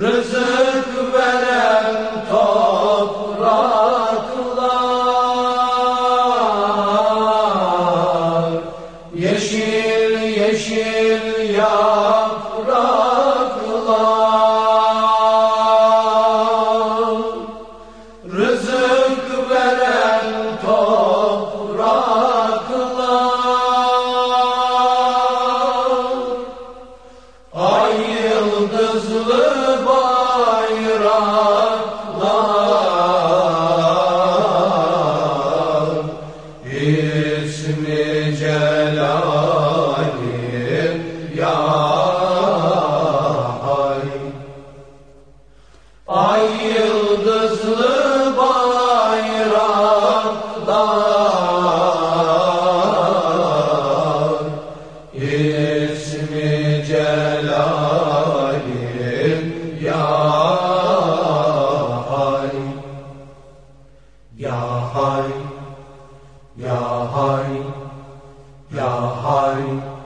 Rızık veren topraklar Yeşil yeşil yapraklar Ay yıldızlı bayraklar İsmi Celal'in ya hay Ya hay Ya hay Ya hay